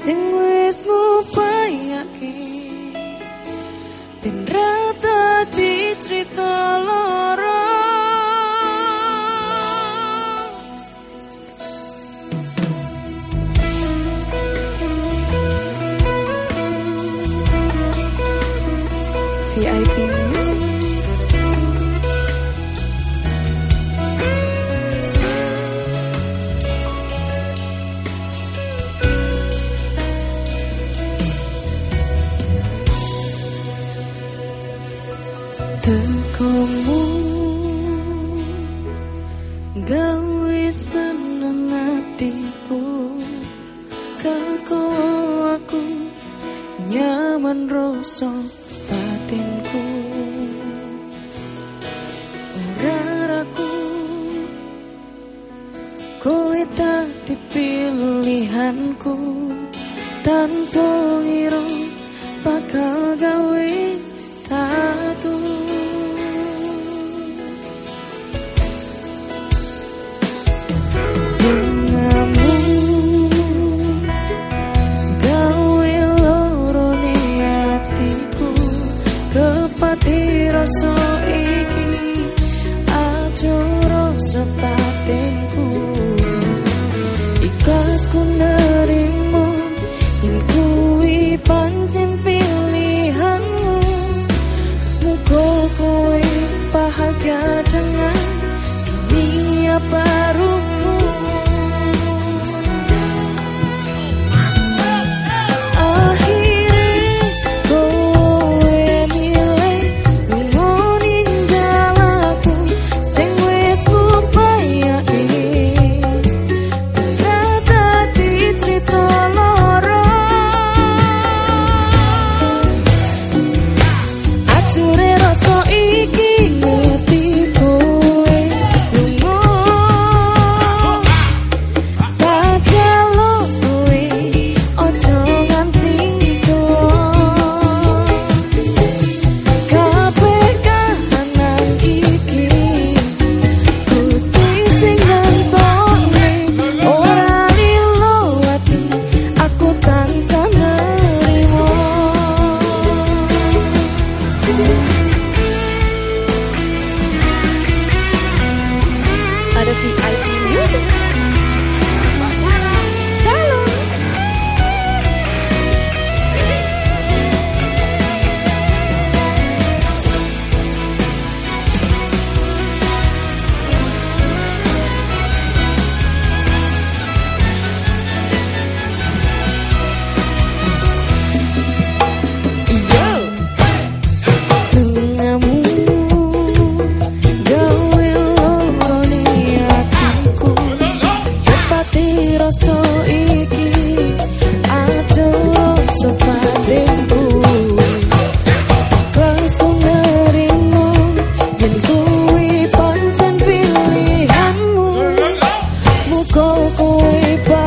sing wis ngupayake ben ra dadi crita VIP gawe seneng hatiku. Kako aku nyaman rasa batinku. Ora raku Kowe tadi pilihanku. Tanpa ngira bakal gawe Ikhlas ku nerimo Yang pancen pilihanmu. Muka kowe bahagia dengan dunia baru voy